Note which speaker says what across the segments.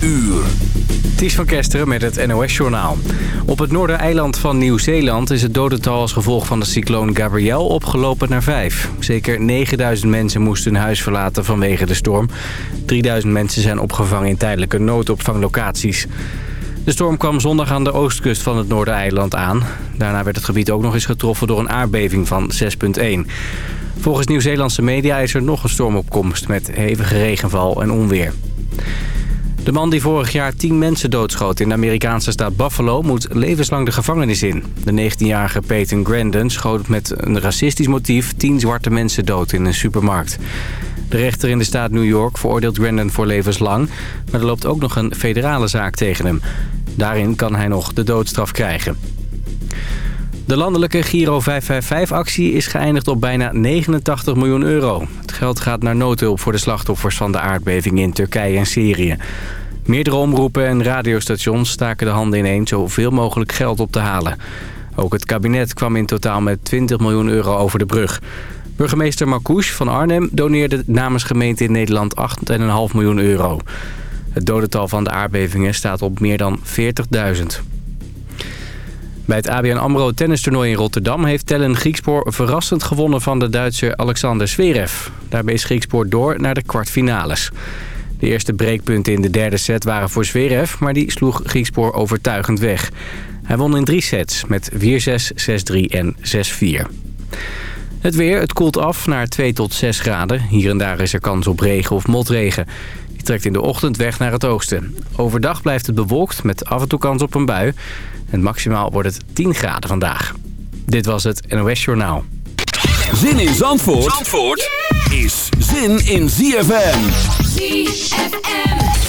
Speaker 1: uur.
Speaker 2: Ties van Kesteren met het NOS-journaal. Op het noordereiland van Nieuw-Zeeland is het dodental als gevolg van de cycloon Gabrielle opgelopen naar vijf. Zeker 9000 mensen moesten hun huis verlaten vanwege de storm. 3000 mensen zijn opgevangen in tijdelijke noodopvanglocaties. De storm kwam zondag aan de oostkust van het noordereiland aan. Daarna werd het gebied ook nog eens getroffen door een aardbeving van 6,1. Volgens Nieuw-Zeelandse media is er nog een stormopkomst met hevige regenval en onweer. De man die vorig jaar tien mensen doodschoot in de Amerikaanse staat Buffalo... moet levenslang de gevangenis in. De 19-jarige Peyton Grandin schoot met een racistisch motief... tien zwarte mensen dood in een supermarkt. De rechter in de staat New York veroordeelt Grandin voor levenslang... maar er loopt ook nog een federale zaak tegen hem. Daarin kan hij nog de doodstraf krijgen. De landelijke Giro 555-actie is geëindigd op bijna 89 miljoen euro. Het geld gaat naar noodhulp voor de slachtoffers van de aardbeving in Turkije en Syrië. Meerdere omroepen en radiostations staken de handen ineen zoveel mogelijk geld op te halen. Ook het kabinet kwam in totaal met 20 miljoen euro over de brug. Burgemeester Marcouch van Arnhem doneerde namens gemeente in Nederland 8,5 miljoen euro. Het dodental van de aardbevingen staat op meer dan 40.000. Bij het ABN AMRO tennistoernooi in Rotterdam heeft Tellen Griekspoor verrassend gewonnen van de Duitse Alexander Zverev. Daarbij is Griekspoor door naar de kwartfinales. De eerste breekpunten in de derde set waren voor Zverev, maar die sloeg Griekspoor overtuigend weg. Hij won in drie sets met 4-6, 6-3 en 6-4. Het weer, het koelt af naar 2 tot 6 graden. Hier en daar is er kans op regen of motregen. Die trekt in de ochtend weg naar het oosten. Overdag blijft het bewolkt met af en toe kans op een bui. En maximaal wordt het 10 graden vandaag. Dit was het NOS Journaal.
Speaker 1: Zin in Zandvoort, Zandvoort is zin in ZFM.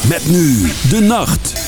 Speaker 1: Met nu de nacht.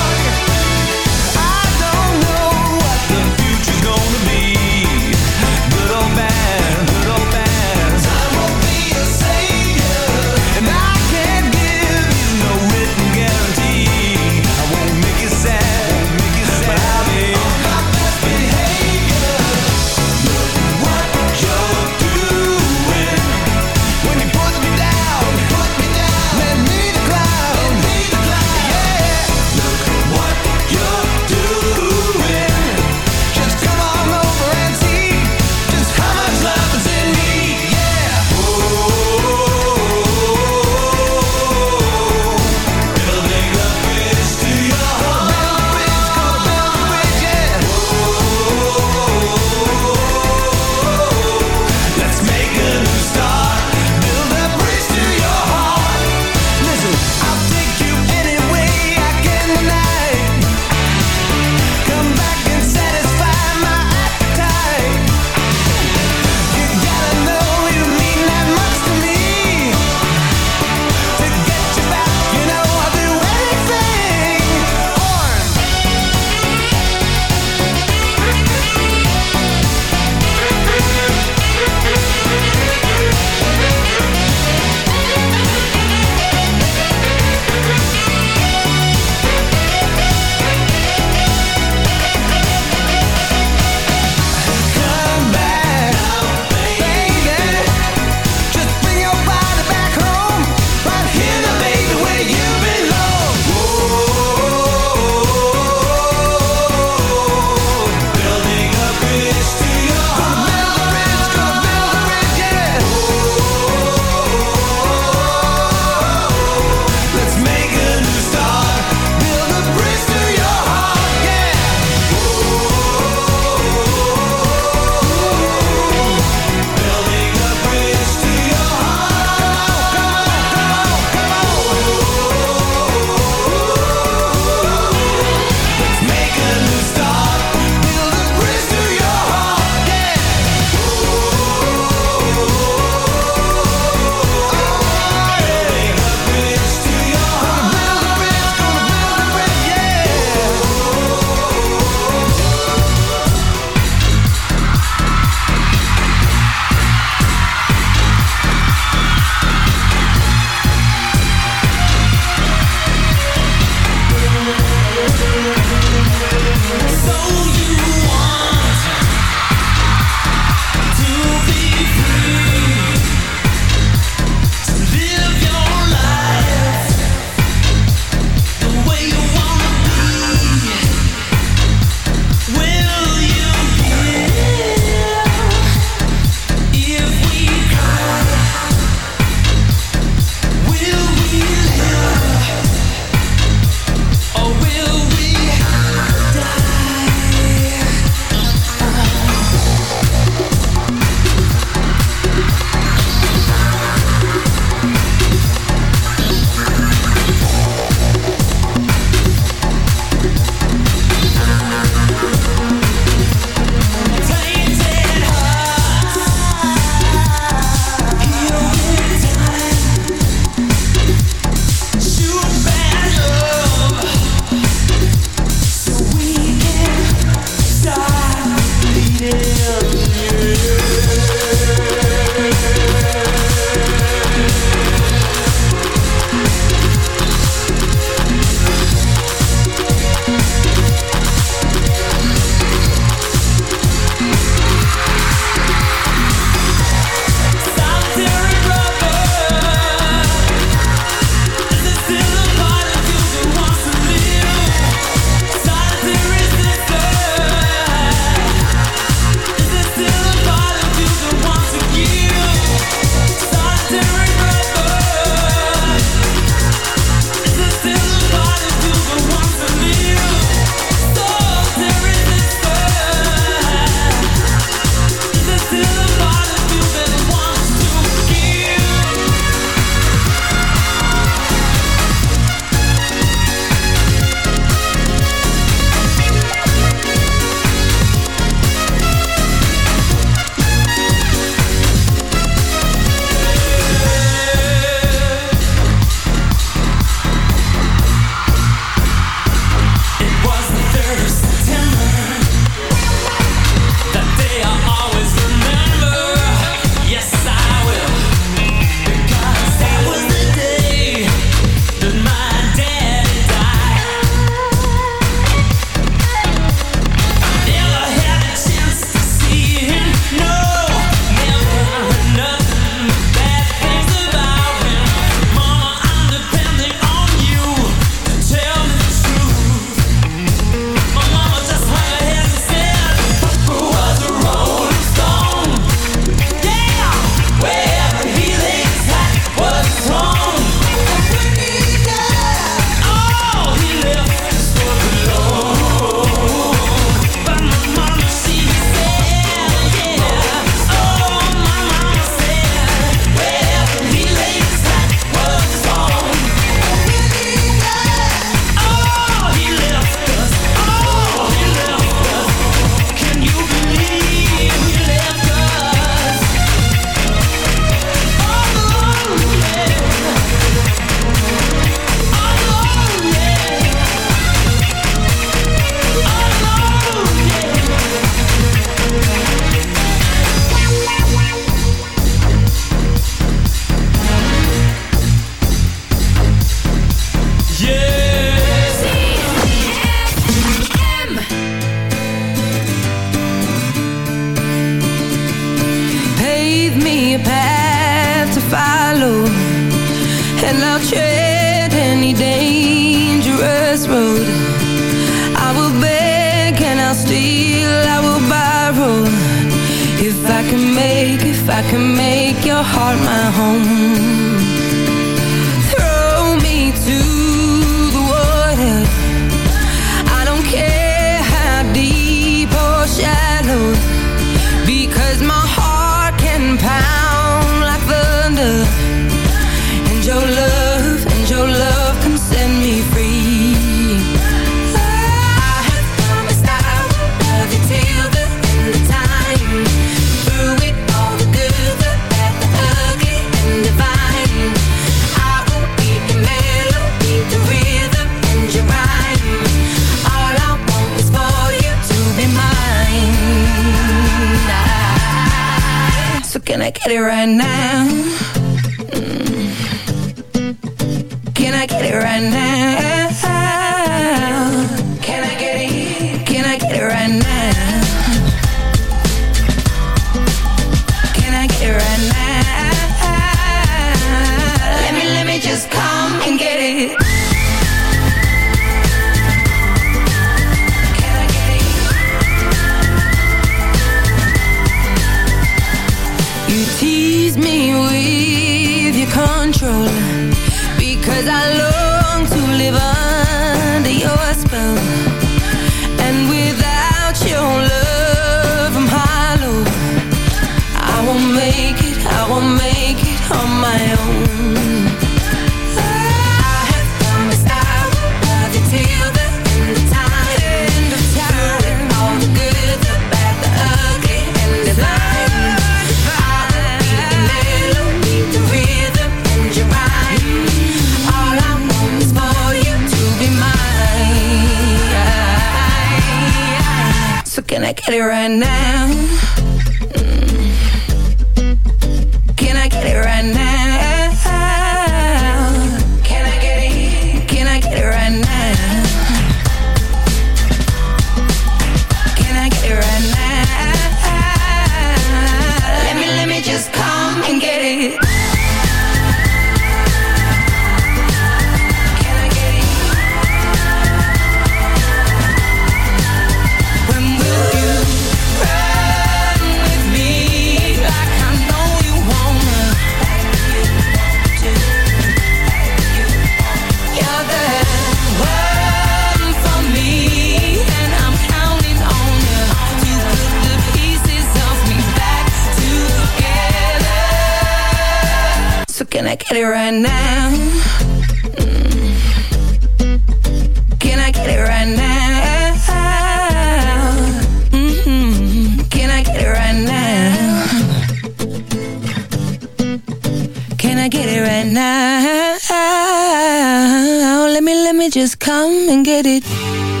Speaker 3: Just come and get it.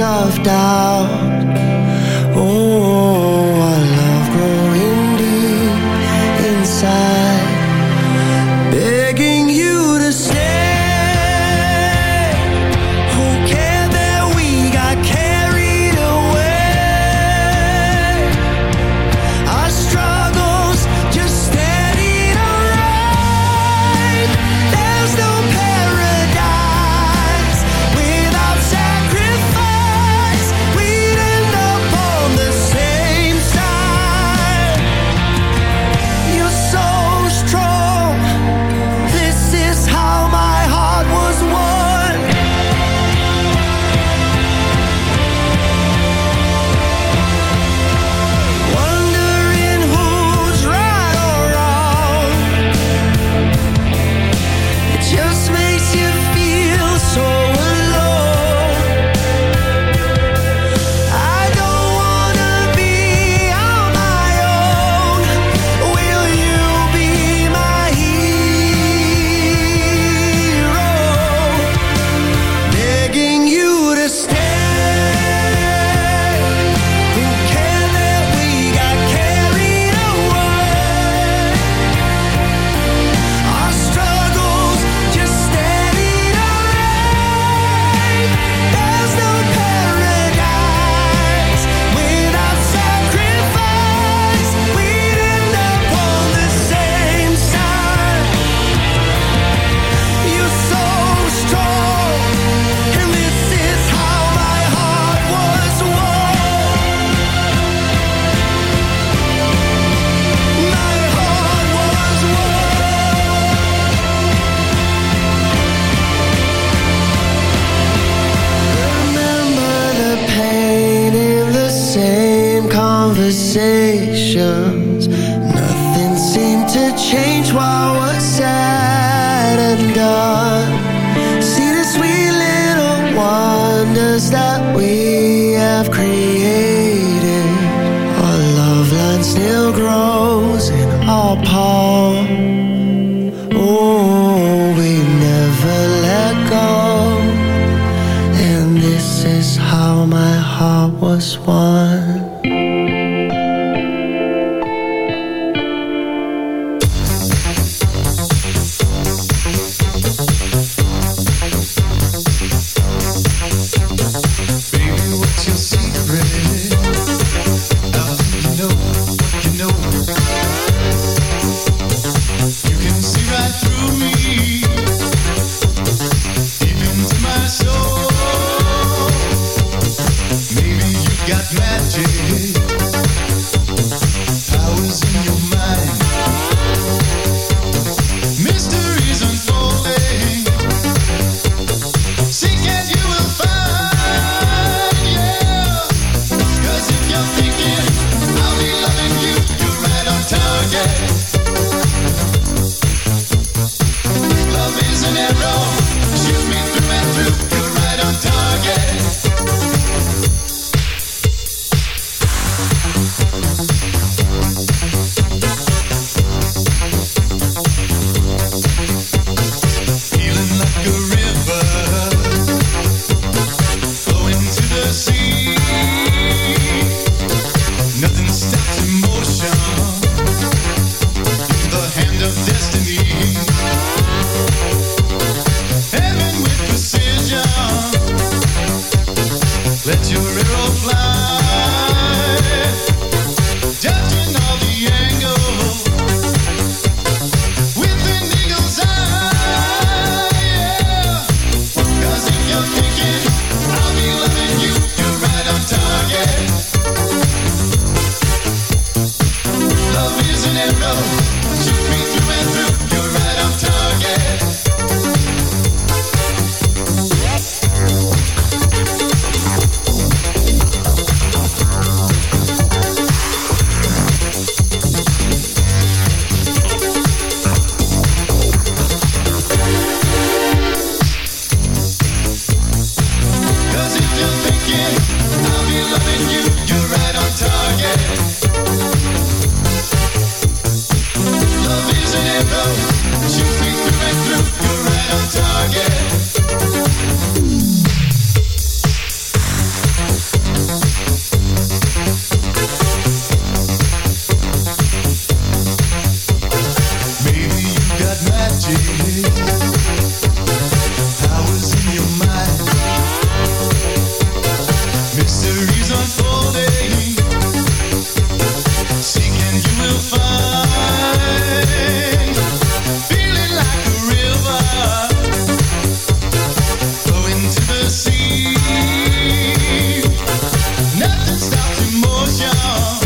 Speaker 4: Of doubt. Attention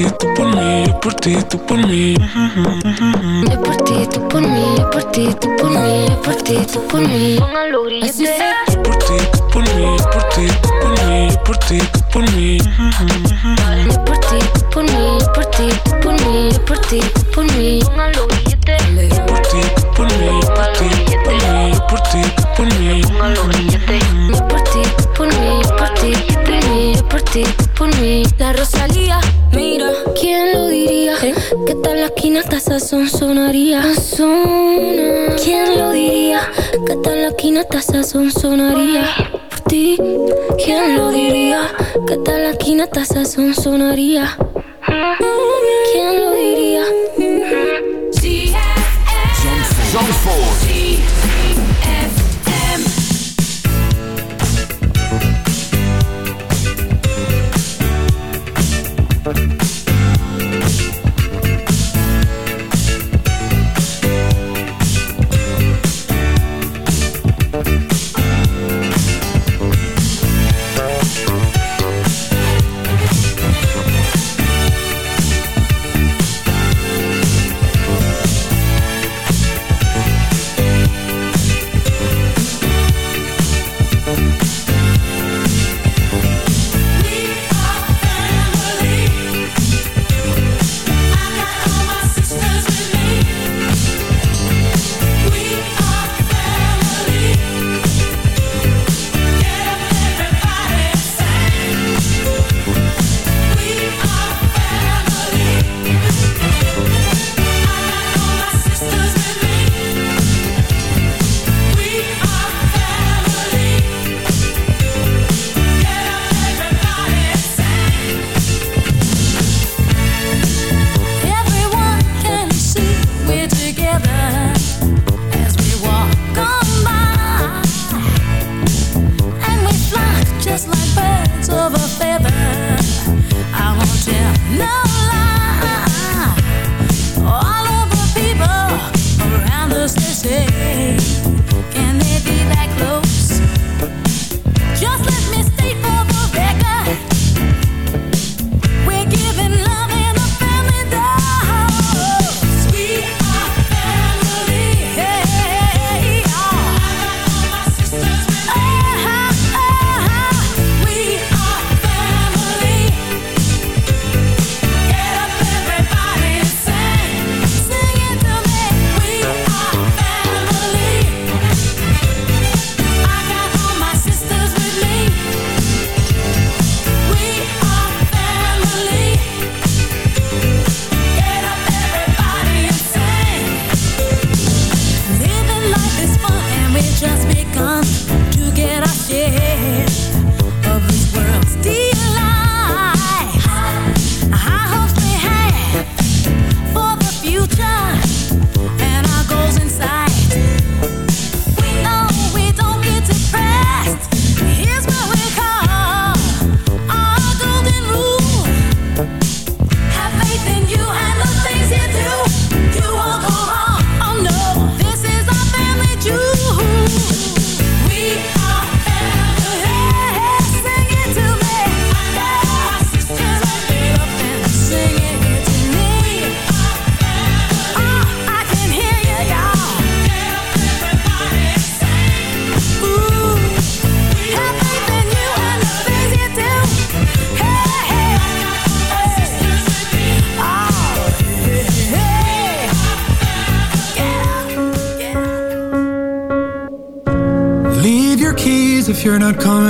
Speaker 5: ti, tú por mí,
Speaker 6: yo por ti, tú por mí. Yo por ti, tú por mí, yo por ti, tú por mí, yo por ti, tú por mí.
Speaker 7: Póngalo brillante.
Speaker 5: Yo por ti, tú por mí, por ti, tú por mí, por ti, tú por mí.
Speaker 6: Yo por ti, tú por mí, por ti, tú por mí, por ti, tú por mí.
Speaker 5: Por ti, tú por mí, por ti, tú por mí, por ti, tú por mí.
Speaker 6: Por ti, tú por mí, por por ti, por mí.
Speaker 7: La
Speaker 6: Rosalía, mira, ¿quién lo diría? ¿Eh? Que tal la esquina taza son sonaría? ¿Quién lo diría? Que tal la esquina taza son sonaría? Por ti, ¿quién lo diría? Que tal la esquina taza son sonaría? ¿Quién lo diría?
Speaker 8: You're not coming